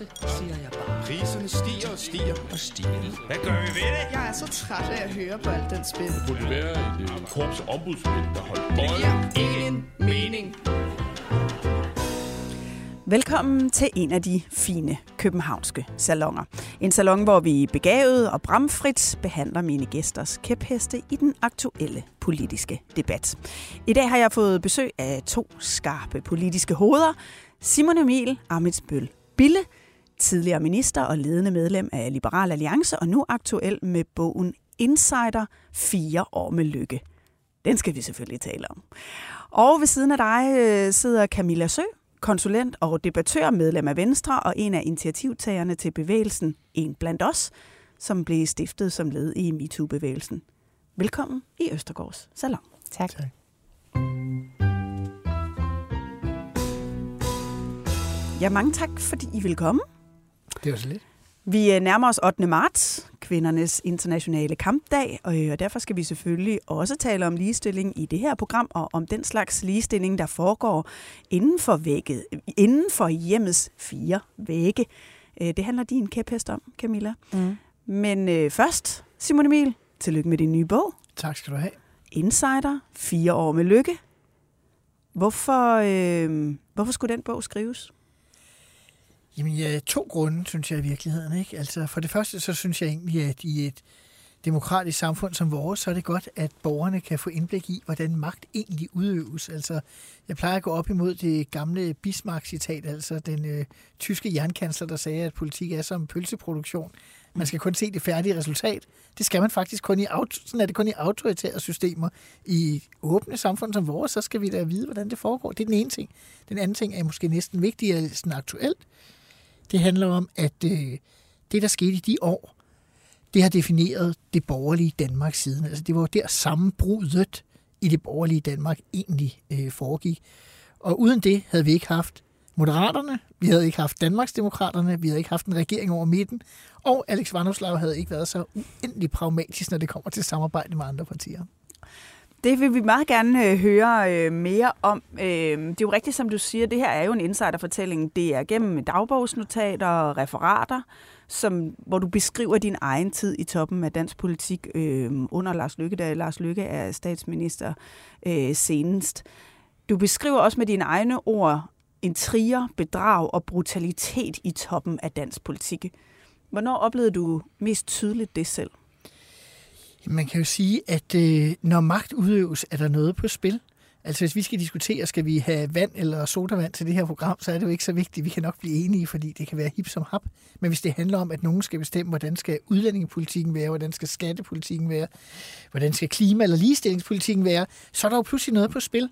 Magtafgangse, siger jeg bare. Priserne stiger og stiger og stiger. Hvad gør vi ved det? Jeg er så træt af at høre på alt den spil. Burde det være et øh, korps ombudsmænd, der holdt Det giver ingen mening. Velkommen til en af de fine københavnske salonger. En salon, hvor vi begavet og bramfrit behandler mine gæsters kæpheste i den aktuelle politiske debat. I dag har jeg fået besøg af to skarpe politiske hoveder. Simon Emil Amitsbøl Bille, tidligere minister og ledende medlem af Liberal Alliance, og nu aktuel med bogen Insider, fire år med lykke. Den skal vi selvfølgelig tale om. Og ved siden af dig øh, sidder Camilla Sø, konsulent og debattør, medlem af Venstre og en af initiativtagerne til bevægelsen En Blandt Os, som blev stiftet som led i MeToo-bevægelsen. Velkommen i Østergaards Salon. Tak. tak. Ja, mange tak, fordi I vil komme. Det var så lidt. Vi øh, nærmer os 8. marts, kvindernes internationale kampdag, øh, og derfor skal vi selvfølgelig også tale om ligestilling i det her program, og om den slags ligestilling, der foregår inden for, vægget, inden for hjemmets fire vægge. Øh, det handler din kæphest om, Camilla. Mm. Men øh, først, Simon Emil, tillykke med din nye bog. Tak skal du have. Insider, fire år med lykke. Hvorfor, øh, hvorfor skulle den bog skrives? Jamen, ja, to grunde, synes jeg i virkeligheden. Ikke? Altså, for det første, så synes jeg egentlig, at i et demokratisk samfund som vores, så er det godt, at borgerne kan få indblik i, hvordan magt egentlig udøves. Altså, jeg plejer at gå op imod det gamle Bismarck-citat, altså den øh, tyske jernkansler, der sagde, at politik er som pølseproduktion. Man skal kun se det færdige resultat. Det skal man faktisk kun i, sådan er det kun i autoritære systemer. I åbne samfund som vores, så skal vi da vide, hvordan det foregår. Det er den ene ting. Den anden ting er måske næsten vigtigere sådan aktuelt. Det handler om, at øh, det, der skete i de år, det har defineret det borgerlige Danmark siden. Altså, det var der sammenbruddet i det borgerlige Danmark egentlig øh, foregik. Og uden det havde vi ikke haft Moderaterne, vi havde ikke haft Danmarksdemokraterne, vi havde ikke haft en regering over midten, og Alex Vanderslag havde ikke været så uendelig pragmatisk, når det kommer til samarbejde med andre partier. Det vil vi meget gerne øh, høre øh, mere om. Øh, det er jo rigtigt, som du siger, det her er jo en insiderfortælling. Det er gennem dagbogsnotater og referater, som, hvor du beskriver din egen tid i toppen af dansk politik øh, under Lars Lykke, da Lars Lykke er statsminister øh, senest. Du beskriver også med dine egne ord intriger, bedrag og brutalitet i toppen af dansk politik. Hvornår oplevede du mest tydeligt det selv? Man kan jo sige, at øh, når magt udøves, er der noget på spil. Altså hvis vi skal diskutere, skal vi have vand eller sodavand til det her program, så er det jo ikke så vigtigt. Vi kan nok blive enige, fordi det kan være hip som hap. Men hvis det handler om, at nogen skal bestemme, hvordan skal udlændingepolitikken være, hvordan skal skattepolitikken være, hvordan skal klima- eller ligestillingspolitikken være, så er der jo pludselig noget på spil.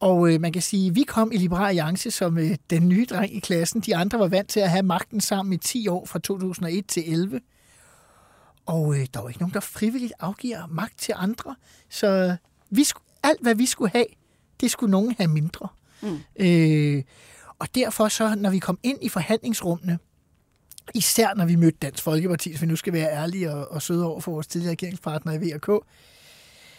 Og øh, man kan sige, at vi kom i Liberal Alliance som øh, den nye dreng i klassen. De andre var vant til at have magten sammen i 10 år fra 2001 til 11. Og øh, der var ikke nogen, der frivilligt afgiver magt til andre. Så vi skulle, alt, hvad vi skulle have, det skulle nogen have mindre. Mm. Øh, og derfor så, når vi kom ind i forhandlingsrummene, især når vi mødte Dansk Folkeparti, hvis vi nu skal være ærlige og, og søde over for vores tidligere regeringspartnere i VK,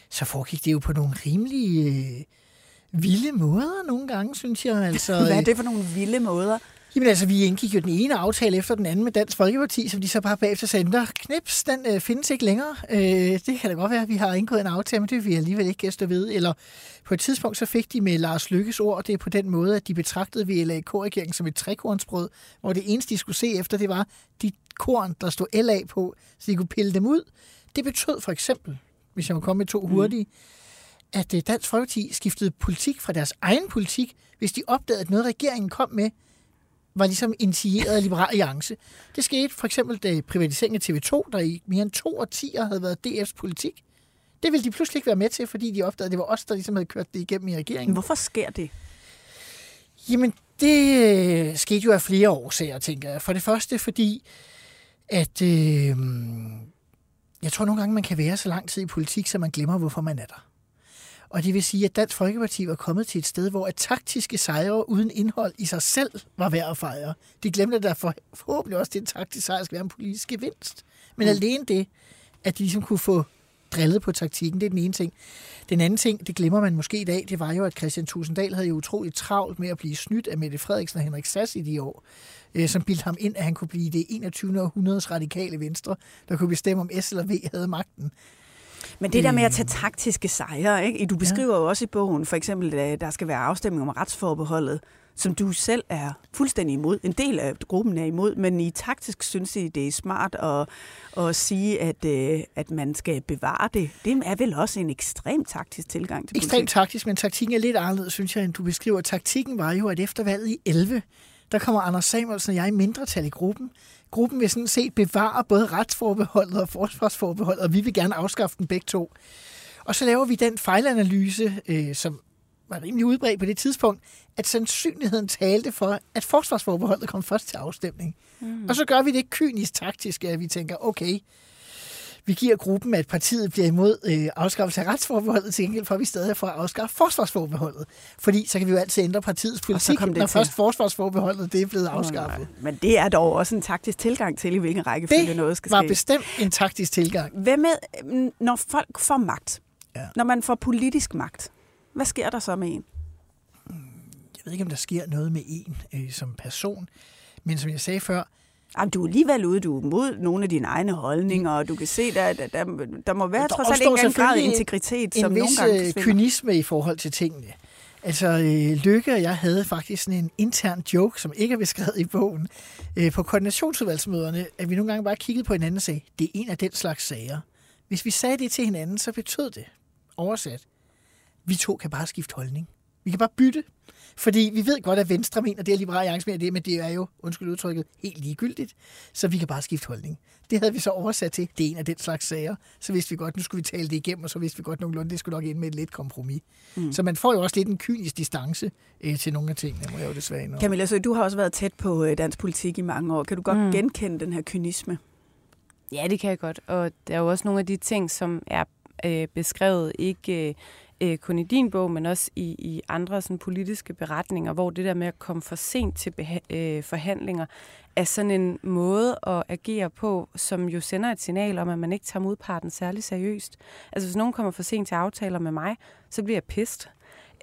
så foregik det jo på nogle rimelige øh, vilde måder nogle gange, synes jeg. Altså, Hvad er det for nogle vilde måder? Jamen altså, vi indgik jo den ene aftale efter den anden med Dansk Folkeparti, som de så bare bagefter sagde, der knips, den øh, findes ikke længere. Øh, det kan da godt være, at vi har indgået en aftale, men det vil vi alligevel ikke gæste ved. Eller på et tidspunkt så fik de med Lars Lykkes ord, det er på den måde, at de betragtede VLAK-regeringen som et trekornsbrød, hvor det eneste, de skulle se efter, det var de korn, der stod LA på, så de kunne pille dem ud. Det betød for eksempel, hvis jeg må komme med to hurtige, mm. at øh, Dansk Folkeparti skiftede politik fra deres egen politik, hvis de opdagede, at noget regeringen kom med, var ligesom initieret af Liberal Alliance. Det skete for eksempel, da privatiseringen af TV2, der i mere end to årtier havde været DF's politik. Det ville de pludselig ikke være med til, fordi de opdagede, at det var os, der ligesom havde kørt det igennem i regeringen. Hvorfor sker det? Jamen, det øh, skete jo af flere årsager, tænker jeg. For det første, fordi at øh, jeg tror nogle gange, man kan være så lang tid i politik, så man glemmer, hvorfor man er der. Og det vil sige, at Dansk Folkeparti var kommet til et sted, hvor at taktiske sejre uden indhold i sig selv var værd at fejre. De glemte, at der for, forhåbentlig også det taktiske sejr skal være en politisk gevinst. Men mm. alene det, at de ligesom kunne få drillet på taktikken, det er den ene ting. Den anden ting, det glemmer man måske i dag, det var jo, at Christian Tusinddal havde jo utroligt travlt med at blive snydt af Mette Frederiksen og Henrik Sass i de år, øh, som bildte ham ind, at han kunne blive det 21. århundredes radikale venstre, der kunne bestemme, om S eller V havde magten. Men det der med at tage taktiske sejre, ikke? du beskriver ja. jo også i bogen, for eksempel, at der skal være afstemning om retsforbeholdet, som du selv er fuldstændig imod. En del af gruppen er imod, men i taktisk synes I, det er smart at, at sige, at, øh, at man skal bevare det. Det er vel også en ekstrem taktisk tilgang til politik. Ekstremt taktisk, men taktikken er lidt anderledes, synes jeg, end du beskriver. Taktikken var jo, at efter valget i 11, der kommer Anders Samuelsen og jeg i mindretal i gruppen. Gruppen vil sådan set bevare både retsforbeholdet og forsvarsforbeholdet, og vi vil gerne afskaffe dem begge to. Og så laver vi den fejlanalyse, øh, som var rimelig udbredt på det tidspunkt, at sandsynligheden talte for, at forsvarsforbeholdet kom først til afstemning. Mm. Og så gør vi det kynisk taktisk, at vi tænker, okay, vi giver gruppen, at partiet bliver imod øh, afskaffelse af retsforbeholdet, til gengæld for, at vi stadig får at afskaffe forsvarsforbeholdet. Fordi så kan vi jo altid ændre partiets politik, når til. først forsvarsforbeholdet det er blevet afskaffet. Oh, Men det er dog også en taktisk tilgang til, i hvilken rækkefølge noget skal ske. Det var bestemt en taktisk tilgang. Hvad med, når folk får magt? Ja. Når man får politisk magt, hvad sker der så med en? Jeg ved ikke, om der sker noget med en øh, som person, men som jeg sagde før, Jamen, du er alligevel ude, du er mod nogle af dine egne holdninger, og du kan se, der, der, der, der må være der trods alt en grad integritet, en som nogle gange øh, kynisme i forhold til tingene. Altså, øh, Lykke og jeg havde faktisk sådan en intern joke, som ikke er beskrevet i bogen, øh, på koordinationsudvalgsmøderne, at vi nogle gange bare kiggede på hinanden og sagde, det er en af den slags sager. Hvis vi sagde det til hinanden, så betød det, oversat, vi to kan bare skifte holdning. Vi kan bare bytte. Fordi vi ved godt, at Venstre mener det, er Liberale Alliance mener det, men det er jo, undskyld udtrykket, helt ligegyldigt. Så vi kan bare skifte holdning. Det havde vi så oversat til. Det er en af den slags sager. Så vidste vi godt, nu skulle vi tale det igennem, og så vidste vi godt nogenlunde, det skulle nok ind med et lidt kompromis. Mm. Så man får jo også lidt en kynisk distance øh, til nogle af tingene, må jeg jo desværre indrømme. Camilla, så du har også været tæt på øh, dansk politik i mange år. Kan du godt mm. genkende den her kynisme? Ja, det kan jeg godt. Og der er jo også nogle af de ting, som er øh, beskrevet ikke... Øh, øh, kun i din bog, men også i, i andre sådan, politiske beretninger, hvor det der med at komme for sent til øh, forhandlinger, er sådan en måde at agere på, som jo sender et signal om, at man ikke tager modparten særlig seriøst. Altså hvis nogen kommer for sent til aftaler med mig, så bliver jeg pist.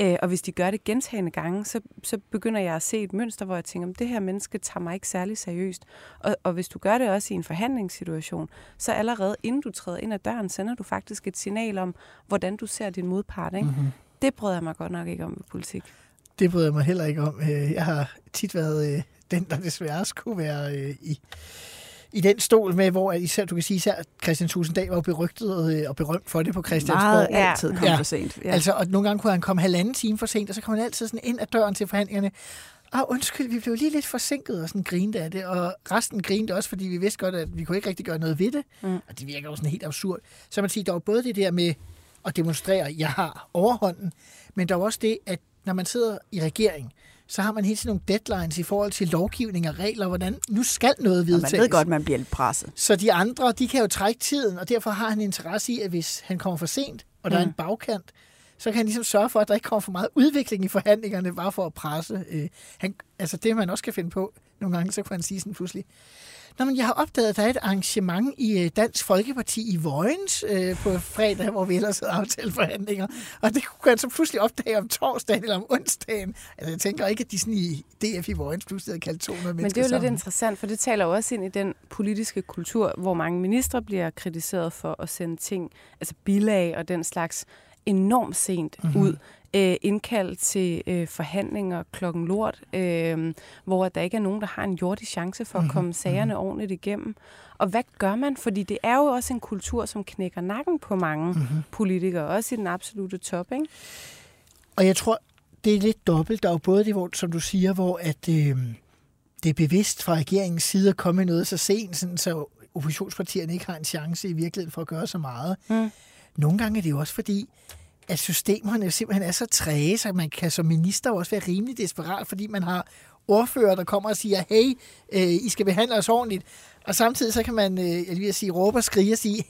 Øh, og hvis de gør det gentagende gange, så, så begynder jeg at se et mønster, hvor jeg tænker, det her menneske tager mig ikke særlig seriøst. Og, og hvis du gør det også i en forhandlingssituation, så allerede inden du træder ind ad døren, sender du faktisk et signal om, hvordan du ser din modpart. Ikke? Mm-hmm. Det bryder jeg mig godt nok ikke om ved politik. Det bryder jeg mig heller ikke om. Øh, jeg har tit været øh, den, der desværre skulle være øh, i i den stol med, hvor især, du kan sige, især Christian Tusinddal var berygtet øh, og berømt for det på Christiansborg. Meget altid kom ja. for sent. Ja. Altså, og nogle gange kunne han komme halvanden time for sent, og så kom han altid sådan ind ad døren til forhandlingerne. Ah, undskyld, vi blev lige lidt forsinket og sådan grinte af det, og resten grinte også, fordi vi vidste godt, at vi kunne ikke rigtig gøre noget ved det, mm. og det virker også sådan helt absurd. Så man siger, der var både det der med at demonstrere, at jeg har overhånden, men der var også det, at når man sidder i regering, så har man hele tiden nogle deadlines i forhold til lovgivning og regler, hvordan nu skal noget vedtages. Og man ved godt, man bliver lidt presset. Så de andre, de kan jo trække tiden, og derfor har han interesse i, at hvis han kommer for sent, og der mm. er en mm. bagkant, så kan han ligesom sørge for, at der ikke kommer for meget udvikling i forhandlingerne, bare for at presse. Øh, han, altså det, man også kan finde på nogle gange, så kan han sige sådan pludselig, Nå, men jeg har opdaget, at der er et arrangement i øh, Dansk Folkeparti i Vojens øh, på fredag, hvor vi ellers havde aftaleforhandlinger. Og det kunne han så pludselig opdage om torsdagen eller om onsdagen. Altså, jeg tænker ikke, at de sådan i DF i Vojens pludselig havde kaldt 200 Men det er jo sammen. lidt interessant, for det taler jo også ind i den politiske kultur, hvor mange ministre bliver kritiseret for at sende ting, altså bilag og den slags enormt sent mm-hmm. ud øh, indkaldt til øh, forhandlinger klokken lort, øh, hvor der ikke er nogen, der har en jordig chance for at mhm, komme sagerne mm-hmm. ordentligt igennem. Og hvad gør man? Fordi det er jo også en kultur, som knækker nakken på mange mm-hmm. politikere, også i den absolute top, ikke? Og jeg tror, det er lidt dobbelt. Der er jo både det, hvor, som du siger, hvor at, øh, det er bevidst fra regeringens side at komme med noget så sent, sådan, så oppositionspartierne ikke har en chance i virkeligheden for at gøre så meget. Mm. Nogle gange er det jo også fordi, at systemerne simpelthen er så træge, så man kan som minister også være rimelig desperat, fordi man har ordfører, der kommer og siger, hey, øh, I skal behandle os ordentligt. Og samtidig så kan man, øh, jeg vil sige, råbe og skrige og sige,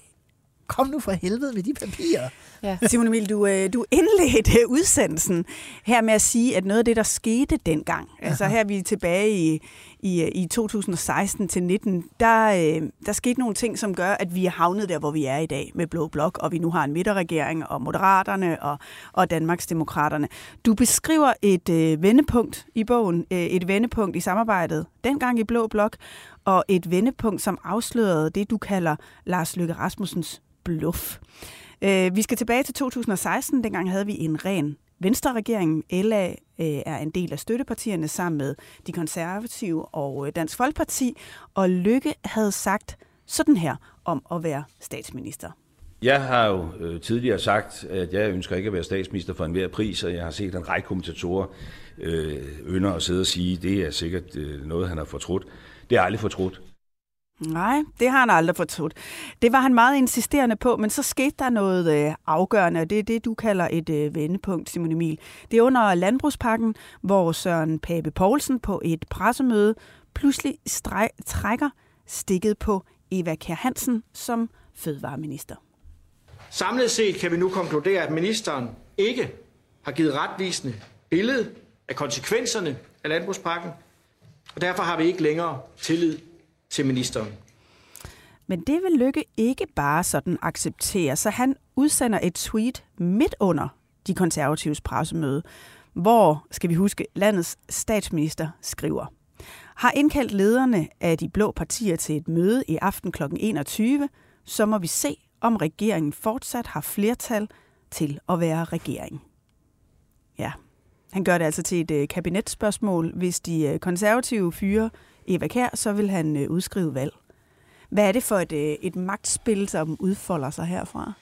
kom nu for helvede med de papirer. Ja. Simon Emil, du, øh, du indledte udsendelsen her med at sige, at noget af det, der skete dengang, Aha. altså her er vi tilbage i, i, i 2016 til 19, der, øh, der skete nogle ting, som gør, at vi er havnet der, hvor vi er i dag med Blå Blok, og vi nu har en midterregering, og Moderaterne og, og Danmarksdemokraterne. Du beskriver et øh, vendepunkt i bogen, øh, et vendepunkt i samarbejdet, dengang i Blå Blok, og et vendepunkt, som afslørede det, du kalder Lars Løkke Rasmussens bluff. Øh, vi skal tilbage til 2016. Dengang havde vi en ren Venstre-regering. LA øh, er en del af støttepartierne sammen med de konservative og øh, Dansk Folkeparti. Og Lykke havde sagt sådan her om at være statsminister. Jeg har jo øh, tidligere sagt, at jeg ønsker ikke at være statsminister for enhver pris, og jeg har set en række kommentatorer øh, ønsker at sidde og sige, at det er sikkert øh, noget, han har fortrudt. Det har aldrig fortrudt. Nej, det har han aldrig fortrudt. Det var han meget insisterende på, men så skete der noget øh, afgørende, og det er det, du kalder et øh, vendepunkt, Simon Emil. Det er under landbrugspakken, hvor Søren Pape Poulsen på et pressemøde pludselig streg, trækker stikket på Eva Kjær Hansen som fødevareminister. Samlet set kan vi nu konkludere, at ministeren ikke har givet retvisende billede af konsekvenserne af landbrugspakken, og derfor har vi ikke længere tillid til ministeren. Men det vil Lykke ikke bare sådan acceptere, så han udsender et tweet midt under de konservatives pressemøde, hvor, skal vi huske, landets statsminister skriver, har indkaldt lederne af de blå partier til et møde i aften kl. 21, så må vi se, om regeringen fortsat har flertal til at være regering. Ja, han gør det altså til et øh, kabinetsspørgsmål, hvis de øh, konservative fyre Eva Kær, så vil han øh, udskrive valg. Hvad er det for et, øh, et magtspil, som udfolder sig herfra?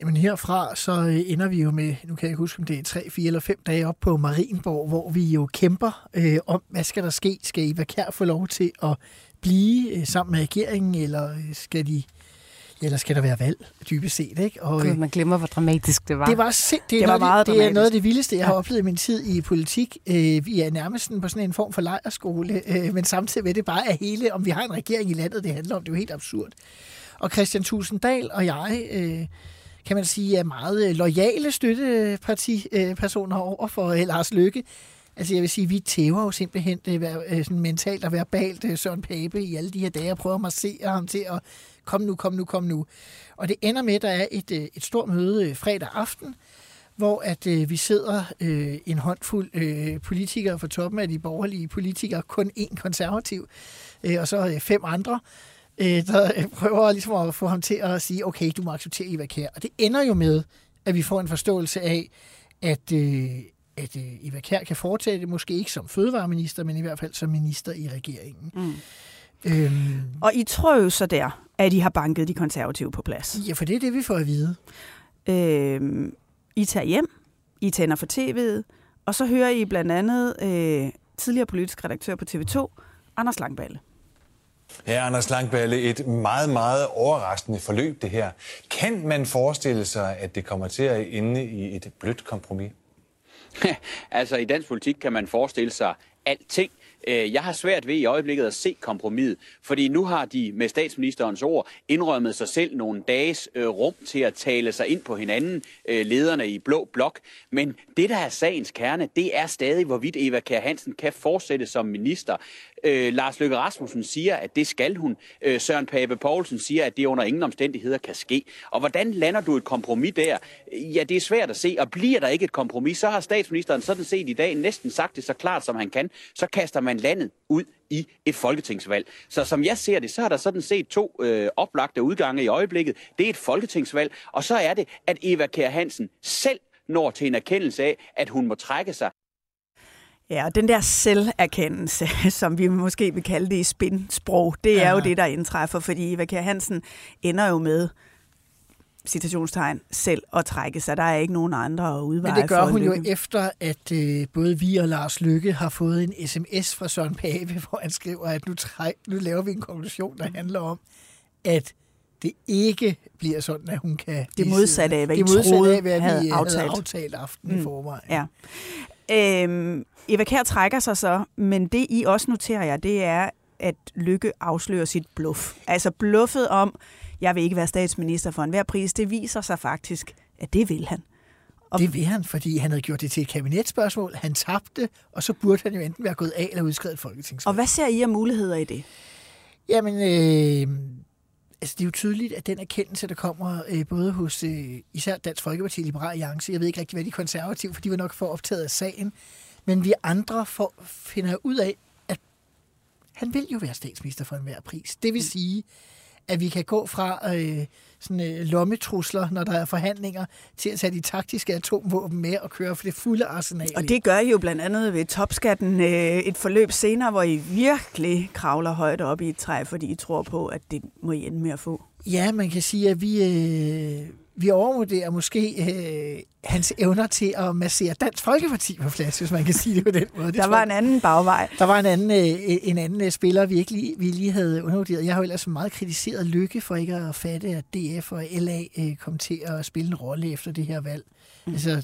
Jamen herfra, så øh, ender vi jo med, nu kan jeg ikke huske, om det er tre, fire eller fem dage op på Marienborg, hvor vi jo kæmper øh, om, hvad skal der ske? Skal Eva Kær få lov til at blive øh, sammen med regeringen, eller øh, skal de eller skal der være valg, dybest set. Ikke? Og, God, man glemmer, hvor dramatisk det var. Det var, sind, det, er det var meget det, det er noget af det vildeste, jeg har oplevet i min tid i politik. Øh, vi er nærmest på sådan en form for lejerskole, øh, men samtidig med det bare er hele, om vi har en regering i landet, det handler om. Det er jo helt absurd. Og Christian Tusinddal og jeg... Øh, kan man sige, er meget lojale støttepartipersoner over for Lars Lykke. Altså jeg vil sige, vi tæver jo simpelthen øh, det, øh, sådan mentalt og verbalt øh, Søren Pape i alle de her dage og prøver at massere ham til at kom nu, kom nu, kom nu. Og det ender med, at der er et, øh, et stort møde øh, fredag aften, hvor at øh, vi sidder øh, en håndfuld øh, politikere fra toppen af de borgerlige politikere, kun én konservativ, øh, og så øh, fem andre, øh, der øh, prøver ligesom at få ham til at sige, okay, du må acceptere Eva Kær. Og det ender jo med, at vi får en forståelse af, at, øh, at øh, Eva Kær kan fortsætte, måske ikke som fødevareminister, men i hvert fald som minister i regeringen. Mm. Øhm. Og I tror jo så der, at I har banket de konservative på plads. Ja, for det er det, vi får at vide. Øhm, I tager hjem, I tænder for tv'et, og så hører I blandt andet øh, tidligere politisk redaktør på TV2, Anders Langballe. Ja, Anders Langballe, et meget, meget overraskende forløb det her. Kan man forestille sig, at det kommer til at ende i et blødt kompromis? altså, i dansk politik kan man forestille sig alting. Øh, jeg har svært ved i øjeblikket at se kompromis, fordi nu har de med statsministerens ord indrømmet sig selv nogle dages øh, rum til at tale sig ind på hinanden, øh, lederne i Blå Blok. Men det, der er sagens kerne, det er stadig, hvorvidt Eva Kjær Hansen kan fortsætte som minister. Øh, Lars Løkke Rasmussen siger, at det skal hun. Øh, Søren Pape Poulsen siger, at det under ingen omstændigheder kan ske. Og hvordan lander du et kompromis der? Ja, det er svært at se. Og bliver der ikke et kompromis, så har statsministeren sådan set i dag næsten sagt det så klart, som han kan. Så kaster man landet ud i et folketingsvalg. Så som jeg ser det, så er der sådan set to øh, oplagte udgange i øjeblikket. Det er et folketingsvalg, og så er det, at Eva Kjær Hansen selv når til en erkendelse af, at hun må trække sig. Ja, og den der selverkendelse, som vi måske vil kalde det i spinsprog, det er ja. jo det, der indtræffer, fordi Eva Kjær Hansen ender jo med citationstegn selv at trække sig. Der er ikke nogen andre at udveje Men det gør hun lykke. jo efter, at øh, både vi og Lars Lykke har fået en sms fra Søren Pape, hvor han skriver, at nu, træk, nu laver vi en konklusion, der handler om, at det ikke bliver sådan, at hun kan... Det modsatte af, hvad I troede, af, hvad havde vi aftalt. havde aftalt aften mm. i forvejen. Ja. Øhm, Eva Kær trækker sig så, men det I også noterer jer, det er, at Lykke afslører sit bluff. Altså bluffet om, jeg vil ikke være statsminister for enhver pris, det viser sig faktisk, at det vil han. Og det vil han, fordi han havde gjort det til et kabinetsspørgsmål. Han tabte, og så burde han jo enten være gået af eller udskrevet folketingsvalg. Og hvad ser I af muligheder i det? Jamen, øh, altså det er jo tydeligt, at den erkendelse, der kommer øh, både hos øh, især Dansk Folkeparti og Liberal Alliance, jeg ved ikke rigtig, hvad de konservative, for de var nok for optaget af sagen, men vi andre får, finder ud af, at han vil jo være statsminister for enhver pris. Det vil sige, at vi kan gå fra øh, sådan, øh, lommetrusler, når der er forhandlinger, til at tage de taktiske atomvåben med og køre for det fulde arsenal. Og det gør I jo blandt andet ved topskatten øh, et forløb senere, hvor I virkelig kravler højt op i et træ, fordi I tror på, at det må I ende med at få. Ja, man kan sige, at vi, øh, vi overvurderer måske øh, hans evner til at massere Dansk Folkeparti på plads, hvis man kan sige det på den måde. Det der var en anden bagvej. Der var en anden, øh, en anden øh, spiller, vi ikke lige, vi lige havde undervurderet. Jeg har jo ellers meget kritiseret Lykke for ikke at fatte, at DF og LA øh, kom til at spille en rolle efter det her valg. Mm. Altså,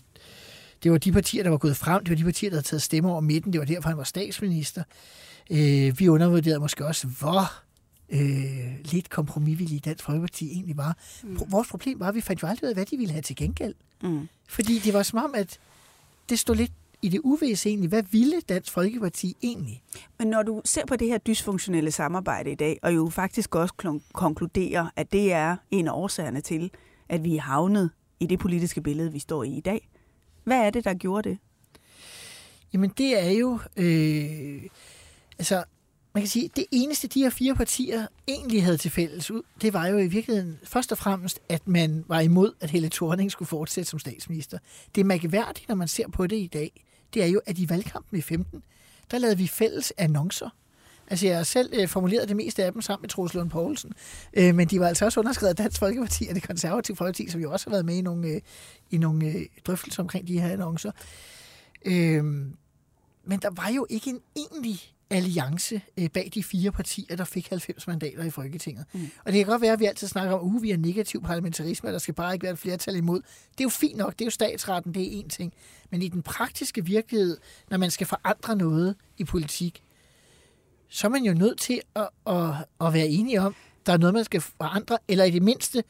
det var de partier, der var gået frem. Det var de partier, der havde taget stemmer over midten. Det var derfor, han var statsminister. Øh, vi undervurderede måske også, hvor øh, lidt kompromisvillige Dansk Folkeparti egentlig var. Mm. Vores problem var, at vi fandt jo aldrig ud af, hvad de ville have til gengæld. Mm. Fordi det var som om, at det stod lidt i det uvisse egentlig. Hvad ville Dansk Folkeparti egentlig? Men når du ser på det her dysfunktionelle samarbejde i dag, og jo faktisk også konkluderer, at det er en af årsagerne til, at vi er havnet i det politiske billede, vi står i i dag. Hvad er det, der gjorde det? Jamen det er jo... Øh, altså man kan sige, det eneste, de her fire partier egentlig havde til fælles ud, det var jo i virkeligheden først og fremmest, at man var imod, at Helle Thorning skulle fortsætte som statsminister. Det er mærkeværdigt, når man ser på det i dag, det er jo, at i valgkampen i 15, der lavede vi fælles annoncer. Altså, jeg har selv øh, formuleret det meste af dem sammen med Troels Lund Poulsen, øh, men de var altså også underskrevet af Dansk Folkeparti og det konservative Folkeparti, som jo også har været med i nogle, øh, i nogle øh, drøftelser omkring de her annoncer. Øh, men der var jo ikke en egentlig alliance øh, bag de fire partier, der fik 90 mandater i Folketinget. Mm. Og det kan godt være, at vi altid snakker om, at uh, vi er negativ parlamentarisme, og der skal bare ikke være et flertal imod. Det er jo fint nok, det er jo statsretten, det er én ting. Men i den praktiske virkelighed, når man skal forandre noget i politik, så er man jo nødt til at, at, at være enige om, der er noget, man skal forandre, eller i det mindste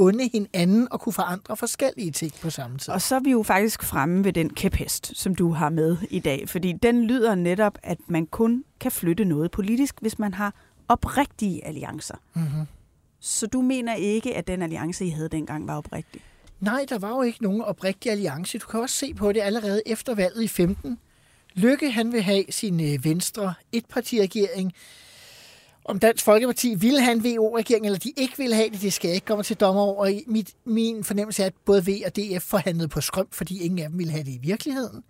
unde hinanden og kunne forandre forskellige ting på samme tid. Og så er vi jo faktisk fremme ved den kæphest, som du har med i dag, fordi den lyder netop, at man kun kan flytte noget politisk, hvis man har oprigtige alliancer. Mm-hmm. Så du mener ikke, at den alliance, I havde dengang, var oprigtig? Nej, der var jo ikke nogen oprigtig alliance. Du kan også se på det allerede efter valget i 15. Lykke, han vil have sin øh, venstre etpartiregering, om Dansk Folkeparti ville have en VO-regering, eller de ikke ville have det, det skal jeg ikke komme til dommer over. Mit, min fornemmelse er, at både V og DF forhandlede på skrøm, fordi ingen af dem ville have det i virkeligheden.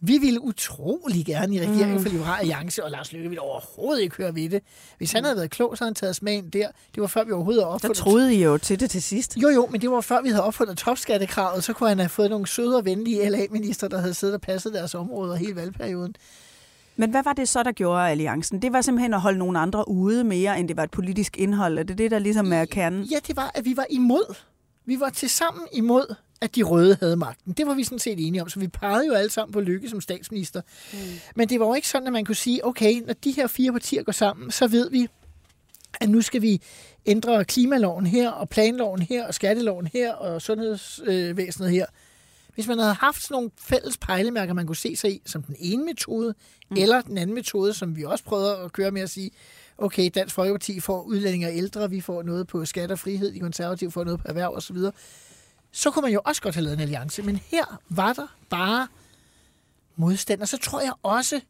Vi ville utrolig gerne i regeringen mm. for Liberale Alliance, og Lars Løkke ville overhovedet ikke høre ved det. Hvis han havde været klog, så havde han taget smagen der. Det var før vi overhovedet havde opfundet... Der troede I jo til det til sidst. Jo, jo, men det var før vi havde opfundet topskattekravet, så kunne han have fået nogle søde og venlige LA-minister, der havde siddet og passet deres områder hele valgperioden. Men hvad var det så, der gjorde alliancen? Det var simpelthen at holde nogle andre ude mere, end det var et politisk indhold. Er det det, der ligesom er kernen? Ja, det var, at vi var imod. Vi var til sammen imod, at de røde havde magten. Det var vi sådan set enige om, så vi pegede jo alle sammen på Lykke som statsminister. Mm. Men det var jo ikke sådan, at man kunne sige, okay, når de her fire partier går sammen, så ved vi, at nu skal vi ændre klimaloven her, og planloven her, og skatteloven her, og sundhedsvæsenet her. Hvis man havde haft sådan nogle fælles pejlemærker, man kunne se sig i, som den ene metode, mm. eller den anden metode, som vi også prøvede at køre med at sige, okay, Dansk Folkeparti får udlændinge og ældre, vi får noget på skat og frihed, de konservative får noget på erhverv osv., så kunne man jo også godt have lavet en alliance. Men her var der bare modstand, og så tror jeg også,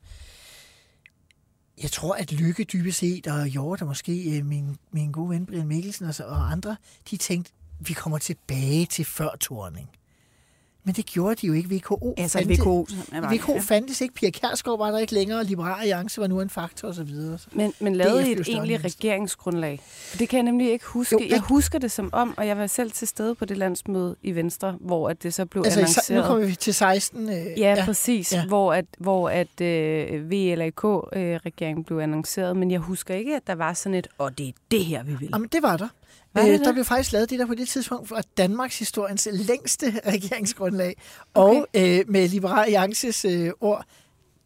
jeg tror, at Lykke dybest set, og Hjort, og måske øh, min, min gode ven Brian Mikkelsen og, og andre, de tænkte, vi kommer tilbage til før Torning. Men det gjorde de jo ikke. VKO, altså, fandtes, VKO, VKO ja. fandtes ikke. Pia Kærsgaard var der ikke længere. Liberale Alliance var nu en faktor osv. Men, men lavede I et egentligt regeringsgrundlag? Det kan jeg nemlig ikke huske. Jo, jeg husker det som om, og jeg var selv til stede på det landsmøde i Venstre, hvor at det så blev altså, annonceret. Nu kommer vi til 16. Øh, ja, ja, præcis. Ja. Hvor at, hvor at øh, VLAK-regeringen øh, blev annonceret. Men jeg husker ikke, at der var sådan et, og det er det her, vi vil. Jamen, det var der. Øh, der blev faktisk lavet det der på det tidspunkt for Danmarks historiens længste regeringsgrundlag. Okay. Og øh, med Liberal Alliances øh, ord,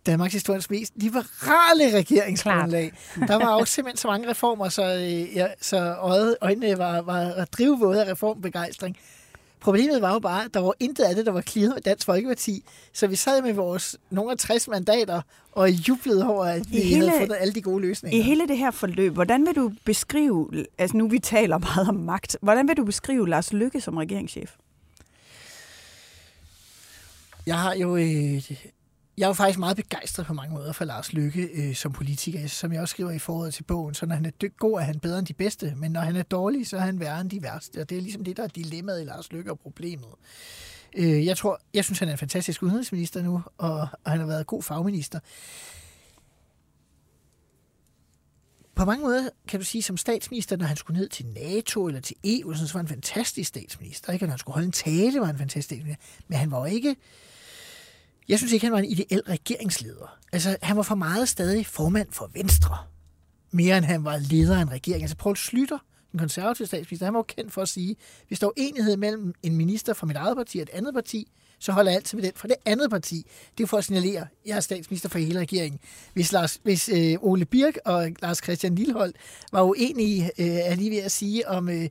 Danmarks historiens mest liberale regeringsgrundlag. Der var også simpelthen så mange reformer, så, øh, ja, så øjnene var, var drivvåde af reformbegejstring. Problemet var jo bare, at der var intet af det, der var clear med Dansk Folkeparti. Så vi sad med vores nogle af 60 mandater og jublede over, at vi I hele, havde fundet alle de gode løsninger. I hele det her forløb, hvordan vil du beskrive, altså nu vi taler meget om magt, hvordan vil du beskrive Lars Lykke som regeringschef? Jeg har jo øh, jeg er jo faktisk meget begejstret på mange måder for Lars Lykke øh, som politiker. Som jeg også skriver i foråret til bogen, så når han er dyk- god, er han bedre end de bedste, men når han er dårlig, så er han værre end de værste. Og det er ligesom det, der er dilemmaet i Lars Lykke og problemet. Øh, jeg tror, jeg synes, han er en fantastisk udenrigsminister nu, og, og han har været god fagminister. På mange måder kan du sige, som statsminister, når han skulle ned til NATO eller til EU, så var han en fantastisk statsminister. Ikke? Og når han skulle holde en tale, var han en fantastisk statsminister. Men han var jo ikke jeg synes ikke, han var en ideel regeringsleder. Altså, han var for meget stadig formand for Venstre. Mere end han var leder af en regering. Altså, Poul Slytter, den konservative statsminister, han var jo kendt for at sige, hvis der er enighed mellem en minister fra mit eget parti og et andet parti, så holder jeg altid med den fra det andet parti. Det er for at signalere, at jeg er statsminister for hele regeringen. Hvis, Lars, hvis øh, Ole Birk og Lars Christian Lillehold var uenige, øh, er lige ved at sige, om... Øh,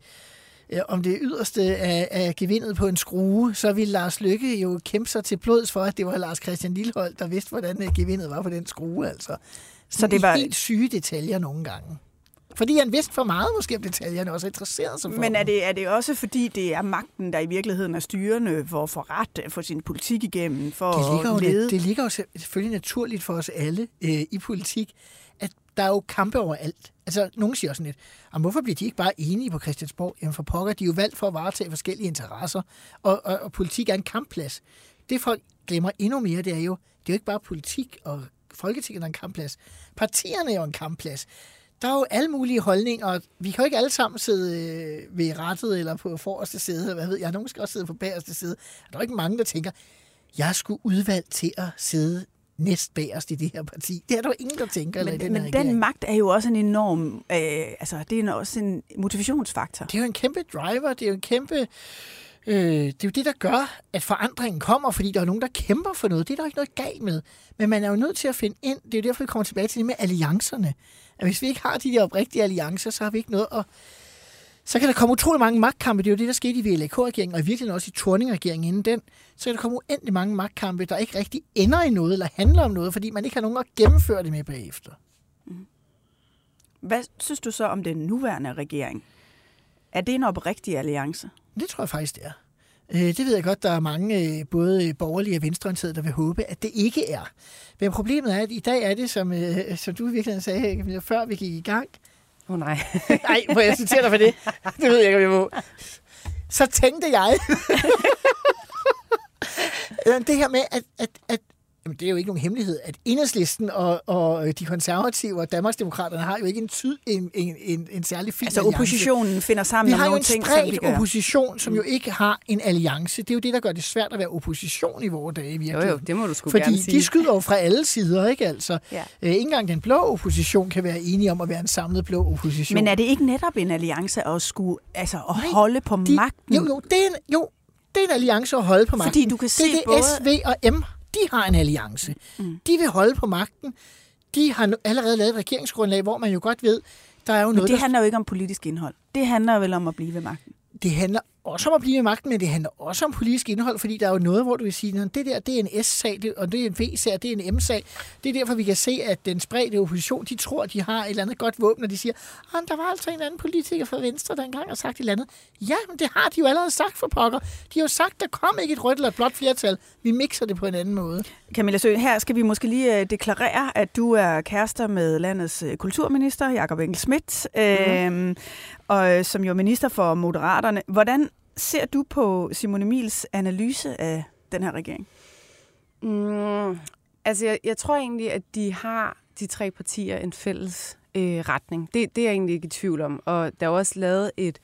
øh, om det yderste af, af gevindet på en skrue, så ville Lars Lykke jo kæmpe sig til blods for, at det var Lars Christian Lillehold, der vidste, hvordan øh, gevindet var på den skrue. Altså. Så det var helt syge detaljer nogle gange. Fordi han vidste for meget måske om detaljerne, også interesseret sig for Men er det, er det også fordi, det er magten, der i virkeligheden er styrende for at få ret for sin politik igennem? For det, ligger at lede? jo, det ligger jo selvfølgelig naturligt for os alle øh, i politik, der er jo kampe overalt. Altså, nogen siger sådan lidt, hvorfor bliver de ikke bare enige på Christiansborg? Jamen for pokker, de er jo valgt for at varetage forskellige interesser, og, og, og politik er en kampplads. Det folk glemmer endnu mere, det er jo, det er jo ikke bare politik og Folketinget er en kampplads. Partierne er jo en kampplads. Der er jo alle mulige holdninger, og vi kan jo ikke alle sammen sidde øh, ved rettet eller på forreste side, eller hvad ved jeg, nogen skal også sidde på bagerste side. Der er jo ikke mange, der tænker, jeg skulle udvalgt til at sidde næst bagerst i det her parti. Det er der jo ingen, der tænker. Men, den, men den magt er jo også en enorm, øh, altså det er også en motivationsfaktor. Det er jo en kæmpe driver, det er jo en kæmpe... Øh, det er jo det, der gør, at forandringen kommer, fordi der er nogen, der kæmper for noget. Det er der ikke noget galt med. Men man er jo nødt til at finde ind. Det er jo derfor, vi kommer tilbage til det med alliancerne. At hvis vi ikke har de der oprigtige alliancer, så har vi ikke noget at så kan der komme utrolig mange magtkampe. Det er jo det, der skete i VLAK-regeringen, og i virkeligheden også i Torning-regeringen inden den. Så kan der komme uendelig mange magtkampe, der ikke rigtig ender i noget, eller handler om noget, fordi man ikke har nogen at gennemføre det med bagefter. Mm. Hvad synes du så om den nuværende regering? Er det en oprigtig alliance? Det tror jeg faktisk, det er. Øh, det ved jeg godt, der er mange, øh, både borgerlige og venstreorienterede, der vil håbe, at det ikke er. Men problemet er, at i dag er det, som, øh, som du virkelig sagde, før vi gik i gang, Åh oh, nej. nej, må jeg citere dig for det? Det ved jeg ikke, om jeg må. Så tænkte jeg, det her med, at, at, at Jamen, det er jo ikke nogen hemmelighed, at Enhedslisten og, og de konservative og Danmarksdemokraterne har jo ikke en, tyd, en, en, en, en særlig fin Altså oppositionen alliance. finder sammen om nogle ting, Vi har jo en spredt opposition, som jo ikke har en alliance. Det er jo det, der gør det svært at være opposition i vores dage. Virkelig. Jo, jo, det må du sgu Fordi gerne sige. de skyder jo fra alle sider, ikke altså? Ja. Øh, ikke engang den blå opposition kan være enige om at være en samlet blå opposition. Men er det ikke netop en alliance at skulle altså, at Nej, holde på de, magten? Jo, jo, det er en, jo, det er en alliance at holde på magten. Fordi du kan se det er det både... SV og M de har en alliance. Mm. De vil holde på magten. De har allerede lavet et regeringsgrundlag, hvor man jo godt ved, der er jo Men noget... det handler jo ikke om politisk indhold. Det handler vel om at blive ved magten. Det handler også om at blive ved magten, men det handler også om politisk indhold, fordi der er jo noget, hvor du vil sige, at det der det er en S-sag, og det er en V-sag, det er en M-sag. Det er derfor, vi kan se, at den spredte opposition, de tror, de har et eller andet godt våben, og de siger, at der var altså en anden politiker fra Venstre, der engang har sagt et eller andet. Ja, men det har de jo allerede sagt for pokker. De har jo sagt, der kom ikke et rødt eller et blåt flertal. Vi mixer det på en anden måde. Camilla Sø, her skal vi måske lige øh, deklarere, at du er kærester med landets øh, kulturminister, Jakob Engel Schmidt, mm-hmm. øh, og som jo er minister for Moderaterne. Hvordan ser du på Simone Emils analyse af den her regering? Mm, altså, jeg, jeg tror egentlig, at de har, de tre partier, en fælles øh, retning. Det, det er jeg egentlig ikke i tvivl om. Og der er også lavet et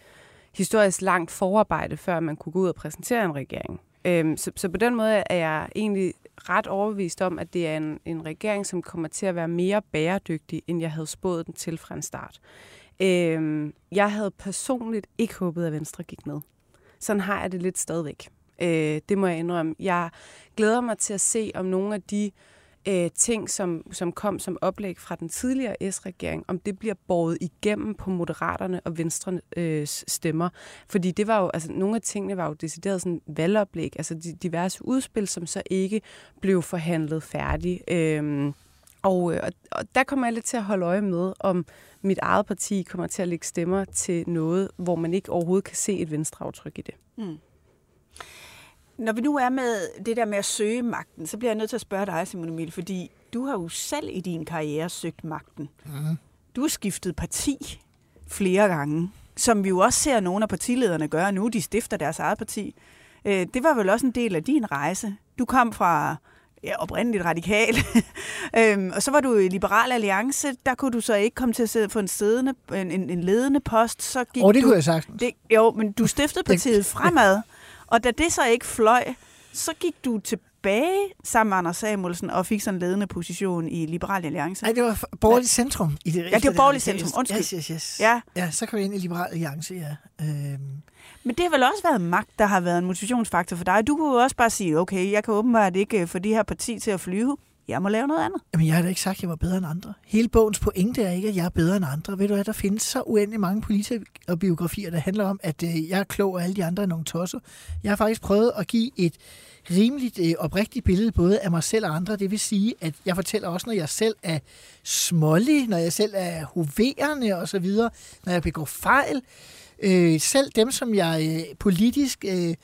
historisk langt forarbejde, før man kunne gå ud og præsentere en regering. Øhm, så, så på den måde er jeg egentlig ret overbevist om, at det er en, en regering, som kommer til at være mere bæredygtig, end jeg havde spået den til fra en start. Øhm, jeg havde personligt ikke håbet, at Venstre gik med. Sådan har jeg det lidt stadigvæk. Øh, det må jeg indrømme. Jeg glæder mig til at se, om nogle af de øh, ting, som, som kom som oplæg fra den tidligere S-regering, om det bliver båret igennem på Moderaterne og Venstre øh, stemmer. Fordi det var jo, altså nogle af tingene var jo decideret sådan valgoplæg, altså de, diverse udspil, som så ikke blev forhandlet færdigt. Øh, og, øh, og, og der kommer jeg lidt til at holde øje med, om mit eget parti kommer til at lægge stemmer til noget, hvor man ikke overhovedet kan se et venstreaftryk i det. Mm. Når vi nu er med det der med at søge magten, så bliver jeg nødt til at spørge dig, Simon Emil, fordi du har jo selv i din karriere søgt magten. Mm. Du har skiftet parti flere gange, som vi jo også ser nogle af partilederne gøre nu. De stifter deres eget parti. Øh, det var vel også en del af din rejse. Du kom fra ja, oprindeligt radikal. øhm, og så var du i Liberal Alliance. Der kunne du så ikke komme til at sidde på en, siddende, en, en, en ledende post. Så gik oh, det du, kunne jeg sagt. Det, jo, men du stiftede partiet fremad. Og da det så ikke fløj, så gik du tilbage sammen med Anders Samuelsen og fik sådan en ledende position i Liberal Alliance. Nej, det var borgerligt centrum. I det, ja, det var borgerligt centrum. Undskyld. Yes, yes, yes. Ja. ja, så kom vi ind i Liberal Alliance, ja. Øhm. Men det har vel også været magt, der har været en motivationsfaktor for dig. Du kunne jo også bare sige, okay, jeg kan åbenbart ikke øh, få de her parti til at flyve jeg må lave noget andet. Jamen, jeg har da ikke sagt, at jeg var bedre end andre. Hele bogens pointe er ikke, at jeg er bedre end andre. Ved du hvad, der findes så uendelig mange politikere biografier, der handler om, at øh, jeg er klog, og alle de andre er nogle tosser. Jeg har faktisk prøvet at give et rimeligt øh, oprigtigt billede både af mig selv og andre. Det vil sige, at jeg fortæller også, når jeg selv er smålig, når jeg selv er hoverende og så videre, når jeg begår fejl. Øh, selv dem, som jeg øh, politisk... Øh,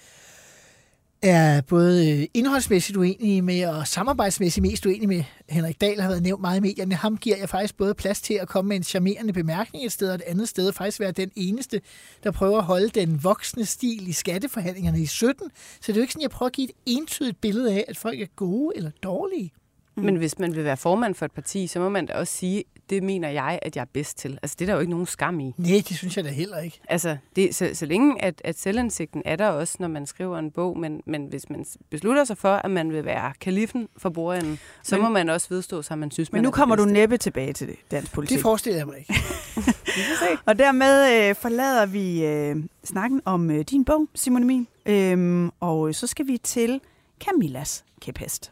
er både øh, indholdsmæssigt uenig med og samarbejdsmæssigt mest uenig med. Henrik Dahl har været nævnt meget i medierne. Ham giver jeg faktisk både plads til at komme med en charmerende bemærkning et sted, og et andet sted faktisk være den eneste, der prøver at holde den voksne stil i skatteforhandlingerne i 17. Så det er jo ikke sådan, at jeg prøver at give et entydigt billede af, at folk er gode eller dårlige. Mm. Men hvis man vil være formand for et parti, så må man da også sige, det mener jeg, at jeg er bedst til. Altså, det er der jo ikke nogen skam i. Nej, det synes jeg da heller ikke. Altså, det, så, så længe at, at selvindsigten er der også, når man skriver en bog, men, men hvis man beslutter sig for, at man vil være kalifen for bordenden, så men, må man også vedstå sig, at man synes, Men man nu kommer du næppe tilbage til det, dansk politik. Det forestiller jeg mig ikke. og dermed øh, forlader vi øh, snakken om øh, din bog, Simon Emil. Øhm, og så skal vi til Camillas kæphest.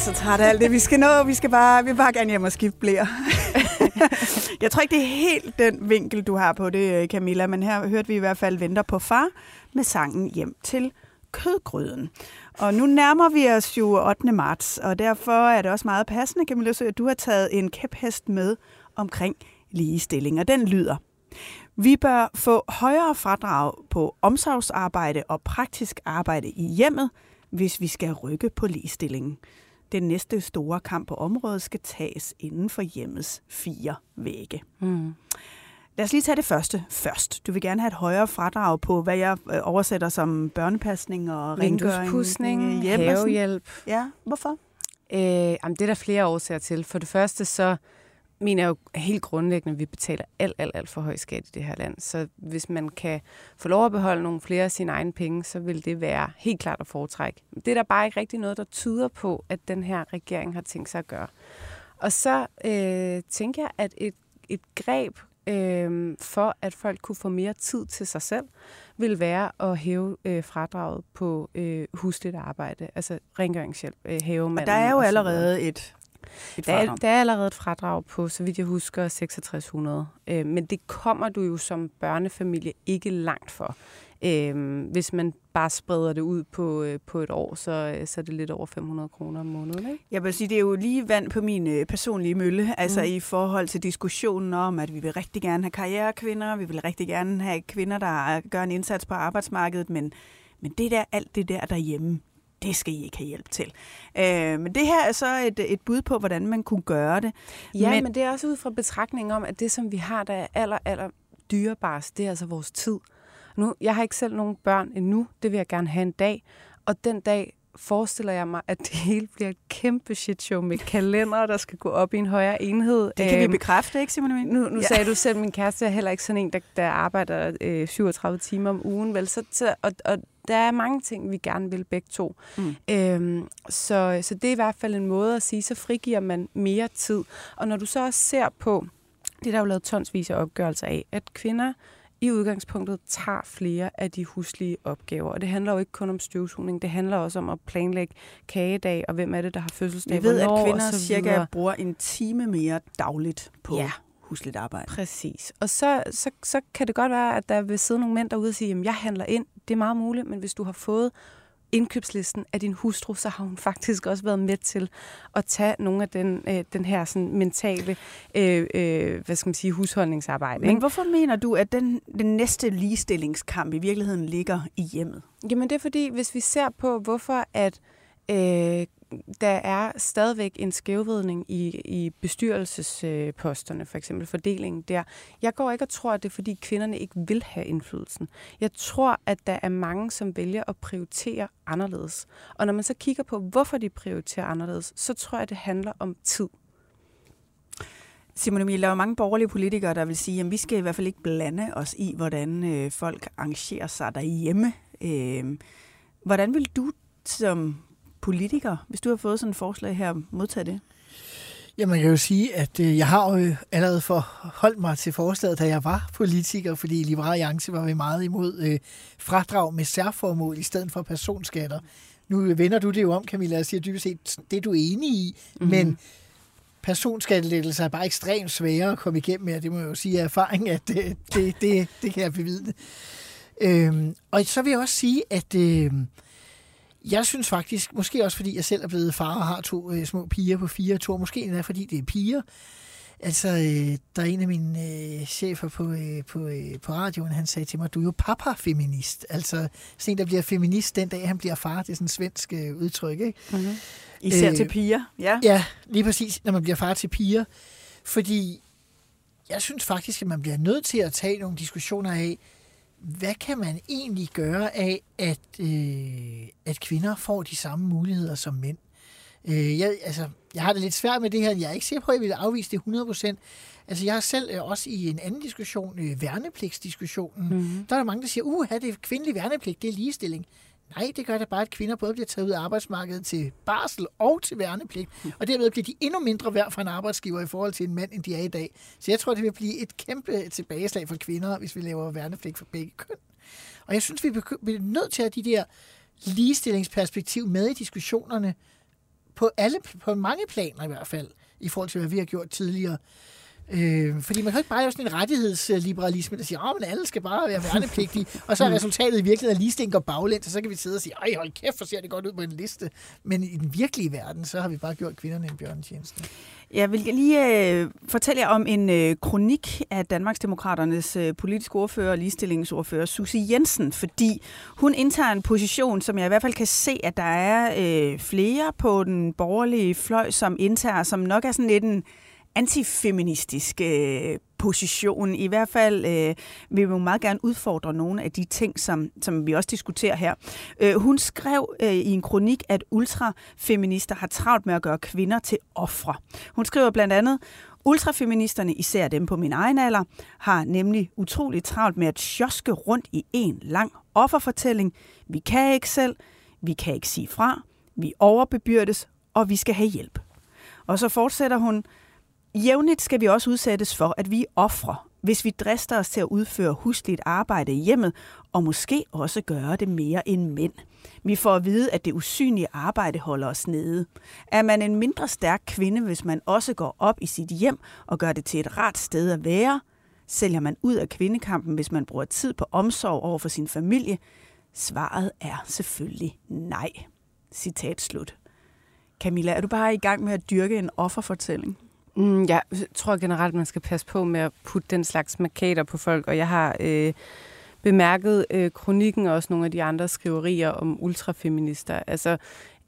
så trætte af alt det, vi skal nå. Vi skal bare, vi vil bare gerne hjem og skifte blære. jeg tror ikke, det er helt den vinkel, du har på det, Camilla, men her hørte vi i hvert fald Venter på far med sangen Hjem til kødgryden. Og nu nærmer vi os jo 8. marts, og derfor er det også meget passende, Camilla, at du har taget en kæphest med omkring ligestilling, og den lyder. Vi bør få højere fradrag på omsorgsarbejde og praktisk arbejde i hjemmet, hvis vi skal rykke på ligestillingen. Den næste store kamp på området skal tages inden for hjemmets fire vægge. Mm. Lad os lige tage det første først. Du vil gerne have et højere fradrag på, hvad jeg øh, oversætter som børnepasning og rengøring, havehjælp. Ja, hvorfor? Øh, jamen, det er der flere årsager til. For det første så jeg jo helt grundlæggende, at vi betaler alt, alt, alt for høj skat i det her land. Så hvis man kan få lov at beholde nogle flere af sine egne penge, så vil det være helt klart at foretrække. Det er der bare ikke rigtig noget, der tyder på, at den her regering har tænkt sig at gøre. Og så øh, tænker jeg, at et, et greb øh, for, at folk kunne få mere tid til sig selv, vil være at hæve øh, fradraget på øh, husligt arbejde, altså rengøringshjælp, øh, havemanden. Og der er jo allerede et der er, der er allerede et fradrag på, så vidt jeg husker, 6600. Øh, men det kommer du jo som børnefamilie ikke langt for. Øh, hvis man bare spreder det ud på, øh, på et år, så, øh, så er det lidt over 500 kroner om måneden. Ikke? Jeg vil sige, det er jo lige vand på min øh, personlige mølle, altså mm. i forhold til diskussionen om, at vi vil rigtig gerne have karrierekvinder, vi vil rigtig gerne have kvinder, der gør en indsats på arbejdsmarkedet, men, men det der, alt det der derhjemme, det skal I ikke have hjælp til. Øh, men det her er så et, et bud på, hvordan man kunne gøre det. Ja, men, men det er også ud fra betragtning om, at det, som vi har, der er aller, aller dyrebarst, det er altså vores tid. Nu, jeg har ikke selv nogen børn endnu, det vil jeg gerne have en dag. Og den dag forestiller jeg mig, at det hele bliver et kæmpe shit show med kalender, der skal gå op i en højere enhed. Det kan vi øhm, bekræfte, ikke Simon Nu, nu ja. sagde du selv, at min kæreste er heller ikke sådan en, der, der arbejder øh, 37 timer om ugen. Vel? Så, så, og, og der er mange ting, vi gerne vil begge to. Mm. Øhm, så, så det er i hvert fald en måde at sige, så frigiver man mere tid. Og når du så også ser på, det er der jo lavet tonsvis af opgørelser af, at kvinder i udgangspunktet tager flere af de huslige opgaver. Og det handler jo ikke kun om støvsugning, det handler også om at planlægge kagedag, og hvem er det, der har fødselsdag, Vi ved, hvornår, at kvinder cirka bruger en time mere dagligt på ja. husligt arbejde. Præcis. Og så, så, så kan det godt være, at der vil sidde nogle mænd derude og sige, at jeg handler ind. Det er meget muligt, men hvis du har fået indkøbslisten af din hustru, så har hun faktisk også været med til at tage nogle af den, øh, den her sådan, mentale øh, øh, hvad skal man sige, husholdningsarbejde. Men ikke? hvorfor mener du, at den, den næste ligestillingskamp i virkeligheden ligger i hjemmet? Jamen det er fordi, hvis vi ser på, hvorfor at øh, der er stadigvæk en skævvidning i, i bestyrelsesposterne, for eksempel fordelingen der. Jeg går ikke og tror, at det er, fordi kvinderne ikke vil have indflydelsen. Jeg tror, at der er mange, som vælger at prioritere anderledes. Og når man så kigger på, hvorfor de prioriterer anderledes, så tror jeg, det handler om tid. Simon Emil, der er mange borgerlige politikere, der vil sige, at vi skal i hvert fald ikke blande os i, hvordan øh, folk arrangerer sig derhjemme. Øh, hvordan vil du som politiker, hvis du har fået sådan et forslag her, modtage det? Ja, man kan jo sige, at øh, jeg har jo allerede forholdt mig til forslaget, da jeg var politiker, fordi Liberale Alliance var vi meget imod øh, fradrag med særformål i stedet for personskatter. Nu vender du det jo om, Camilla, og siger dybest set, det er du enig i, mm-hmm. men personskattelettelser er bare ekstremt svære at komme igennem med, det må jeg jo sige af erfaring, at det, det, det, det kan jeg bevidne. Øhm, og så vil jeg også sige, at øh, jeg synes faktisk, måske også fordi jeg selv er blevet far og har to øh, små piger på fire og to, måske endda fordi det er piger. Altså, øh, der er en af mine øh, chefer på, øh, på, øh, på radioen, han sagde til mig, du er jo papa-feminist. Altså, sådan en, der bliver feminist den dag, han bliver far. Det er sådan et svensk øh, udtryk, ikke? Mm-hmm. Især øh, til piger, ja. Ja, lige præcis, når man bliver far til piger. Fordi jeg synes faktisk, at man bliver nødt til at tage nogle diskussioner af, hvad kan man egentlig gøre af, at, øh, at kvinder får de samme muligheder som mænd? Øh, jeg, altså, jeg har det lidt svært med det her. Jeg er ikke sikker på, at jeg vil afvise det 100%. Altså, jeg har selv øh, også i en anden diskussion, øh, værnepligtsdiskussionen, mm-hmm. der er der mange, der siger, uh, det er kvindelig værnepligt, det er ligestilling. Nej, det gør da bare, at kvinder både bliver taget ud af arbejdsmarkedet til barsel og til værnepligt, og dermed bliver de endnu mindre værd for en arbejdsgiver i forhold til en mand, end de er i dag. Så jeg tror, det vil blive et kæmpe tilbageslag for kvinder, hvis vi laver værnepligt for begge køn. Og jeg synes, vi bliver nødt til at have de der ligestillingsperspektiv med i diskussionerne på alle, på mange planer i hvert fald, i forhold til, hvad vi har gjort tidligere. Øh, fordi man kan ikke bare have sådan en rettighedsliberalisme, der siger, at alle skal bare være værnepligtige, og så er resultatet i virkeligheden, at ligestilling går baglæns, og så kan vi sidde og sige, ej hold kæft, for ser det godt ud på en liste. Men i den virkelige verden, så har vi bare gjort kvinderne en bjørnetjeneste. Jeg vil lige øh, fortælle jer om en øh, kronik af Danmarksdemokraternes øh, politiske ordfører og ligestillingsordfører, Susie Jensen, fordi hun indtager en position, som jeg i hvert fald kan se, at der er øh, flere på den borgerlige fløj, som indtager, som nok er sådan lidt en antifeministisk øh, position. I hvert fald øh, vil vi meget gerne udfordre nogle af de ting, som, som vi også diskuterer her. Øh, hun skrev øh, i en kronik, at ultrafeminister har travlt med at gøre kvinder til ofre. Hun skriver blandt andet, Ultrafeministerne, især dem på min egen alder, har nemlig utroligt travlt med at sjoske rundt i en lang offerfortælling. Vi kan ikke selv, vi kan ikke sige fra, vi overbebyrdes, og vi skal have hjælp. Og så fortsætter hun, Jævnligt skal vi også udsættes for, at vi er ofre, hvis vi drister os til at udføre husligt arbejde i hjemmet, og måske også gøre det mere end mænd. Vi får at vide, at det usynlige arbejde holder os nede. Er man en mindre stærk kvinde, hvis man også går op i sit hjem og gør det til et rart sted at være, Sælger man ud af kvindekampen, hvis man bruger tid på omsorg over for sin familie? Svaret er selvfølgelig nej. Citat slut. Camilla, er du bare i gang med at dyrke en offerfortælling? Mm, jeg tror generelt, man skal passe på med at putte den slags markader på folk, og jeg har øh, bemærket øh, kronikken og også nogle af de andre skriverier om ultrafeminister. Altså,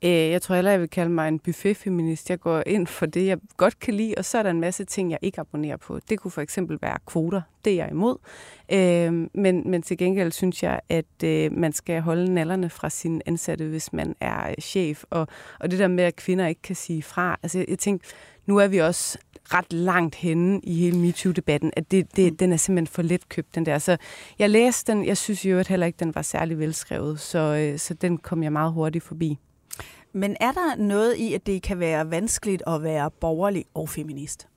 jeg tror heller, jeg vil kalde mig en buffetfeminist. Jeg går ind for det, jeg godt kan lide, og så er der en masse ting, jeg ikke abonnerer på. Det kunne for eksempel være kvoter. Det er jeg imod. Øh, men, men til gengæld synes jeg, at øh, man skal holde nallerne fra sine ansatte, hvis man er chef. Og, og det der med, at kvinder ikke kan sige fra. Altså, jeg, jeg tænker, nu er vi også ret langt henne i hele MeToo-debatten, at det, det, mm. den er simpelthen for let købt, den der. Så jeg læste den, jeg synes jo heller ikke, den var særlig velskrevet, så, øh, så den kom jeg meget hurtigt forbi. Men er der noget i, at det kan være vanskeligt at være borgerlig og feminist?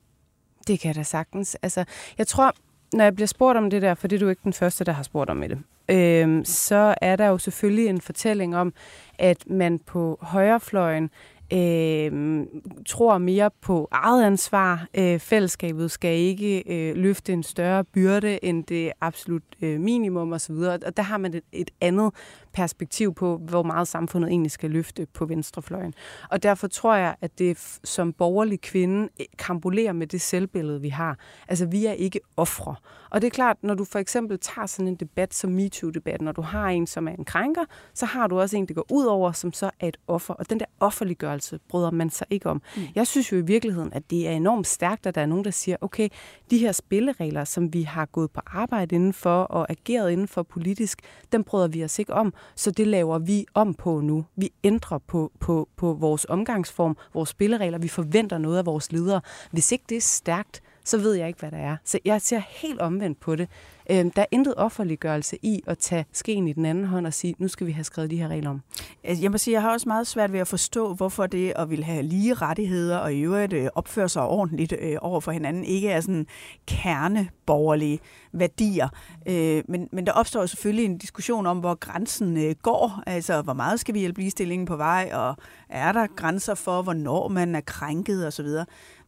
Det kan jeg da sagtens. Altså, jeg tror, når jeg bliver spurgt om det der, for det er du ikke den første, der har spurgt om det, øh, så er der jo selvfølgelig en fortælling om, at man på højrefløjen øh, tror mere på eget ansvar. Øh, fællesskabet skal ikke øh, løfte en større byrde end det absolut øh, minimum osv. Og der har man et, et andet perspektiv på, hvor meget samfundet egentlig skal løfte på venstrefløjen. Og derfor tror jeg, at det som borgerlig kvinde øh, kambulerer med det selvbillede, vi har. Altså, vi er ikke ofre. Og det er klart, når du for eksempel tager sådan en debat som MeToo-debatten, når du har en, som er en krænker, så har du også en, der går ud over, som så er et offer. Og den der offerliggørelse bryder man sig ikke om. Mm. Jeg synes jo i virkeligheden, at det er enormt stærkt, at der er nogen, der siger, okay, de her spilleregler, som vi har gået på arbejde indenfor og ageret indenfor politisk, dem bryder vi os ikke om. Så det laver vi om på nu. Vi ændrer på, på, på vores omgangsform, vores spilleregler. Vi forventer noget af vores ledere. Hvis ikke det er stærkt, så ved jeg ikke, hvad der er. Så jeg ser helt omvendt på det. Øhm, der er intet offerliggørelse i at tage skeen i den anden hånd og sige, nu skal vi have skrevet de her regler om. Altså, jeg må sige, jeg har også meget svært ved at forstå, hvorfor det at vil have lige rettigheder og i øvrigt øh, opføre sig ordentligt øh, over for hinanden ikke er sådan kerneborgerlige værdier. Øh, men, men der opstår jo selvfølgelig en diskussion om, hvor grænsen øh, går. Altså, hvor meget skal vi hjælpe ligestillingen på vej, og er der grænser for, hvornår man er krænket osv.?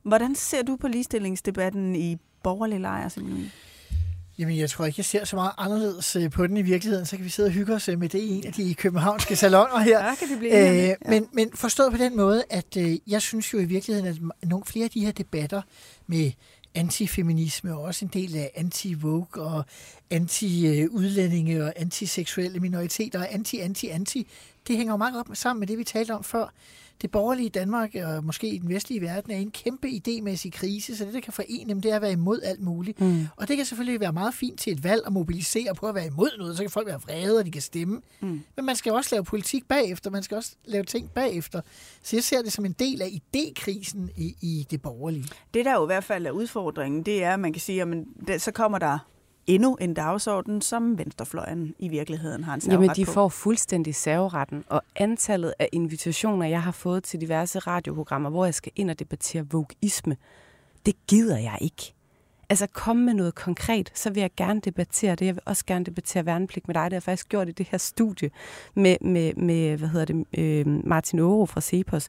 Hvordan ser du på ligestillingsdebatten i borgerlige lejre, simpelthen? Jamen, jeg tror ikke, jeg ser så meget anderledes øh, på den i virkeligheden. Så kan vi sidde og hygge os øh, med det i en af de københavnske salonger her. Ja, kan det blive øh, ja. men, men forstået på den måde, at øh, jeg synes jo i virkeligheden, at nogle flere af de her debatter med antifeminisme og også en del af anti-vogue og anti-udlændinge og antiseksuelle minoriteter og anti-anti-anti, det hænger jo meget op sammen med det, vi talte om før det borgerlige Danmark og måske i den vestlige verden er en kæmpe idémæssig krise, så det, der kan forene dem, det er at være imod alt muligt. Mm. Og det kan selvfølgelig være meget fint til et valg at mobilisere på at være imod noget, så kan folk være vrede, og de kan stemme. Mm. Men man skal også lave politik bagefter, man skal også lave ting bagefter. Så jeg ser det som en del af idékrisen i, i det borgerlige. Det, der jo i hvert fald er udfordringen, det er, at man kan sige, at så kommer der endnu en dagsorden, som venstrefløjen i virkeligheden har en serveret Jamen, de på. får fuldstændig serveretten, og antallet af invitationer, jeg har fået til diverse radioprogrammer, hvor jeg skal ind og debattere vogueisme, det gider jeg ikke. Altså kom med noget konkret, så vil jeg gerne debattere det. Jeg vil også gerne debattere værnepligt med dig. Det har jeg faktisk gjort i det her studie med, med, med hvad hedder det, øh, Martin Oro fra Cepos.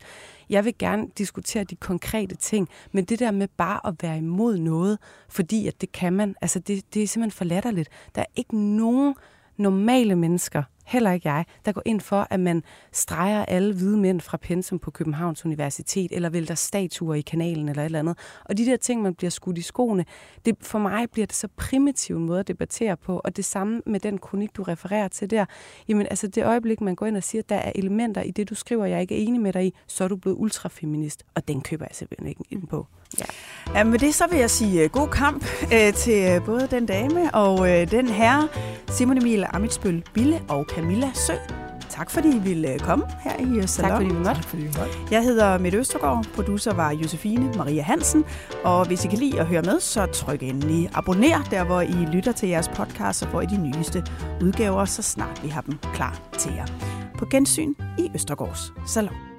Jeg vil gerne diskutere de konkrete ting, men det der med bare at være imod noget, fordi at det kan man, altså det, det er simpelthen for latterligt. Der er ikke nogen normale mennesker, heller ikke jeg, der går ind for, at man streger alle hvide mænd fra pensum på Københavns Universitet, eller vælter statuer i kanalen eller et eller andet. Og de der ting, man bliver skudt i skoene, det, for mig bliver det så primitiv en måde at debattere på, og det samme med den kronik, du refererer til der. Jamen altså det øjeblik, man går ind og siger, at der er elementer i det, du skriver, jeg ikke er enig med dig i, så er du blevet ultrafeminist, og den køber jeg simpelthen ikke ind på. Ja. ja, med det så vil jeg sige uh, god kamp uh, til uh, både den dame og uh, den herre, Simon Emil Amitsbøl Bille og Camilla Sø. Tak fordi I ville komme her i Salon. Tak fordi vi måtte. Tak fordi vi måtte. Jeg hedder Mette Østergaard, producer var Josefine Maria Hansen, og hvis I kan lide at høre med, så tryk endelig abonner der, hvor I lytter til jeres podcast, og hvor I de nyeste udgaver, så snart vi har dem klar til jer. På gensyn i Østergaards Salon.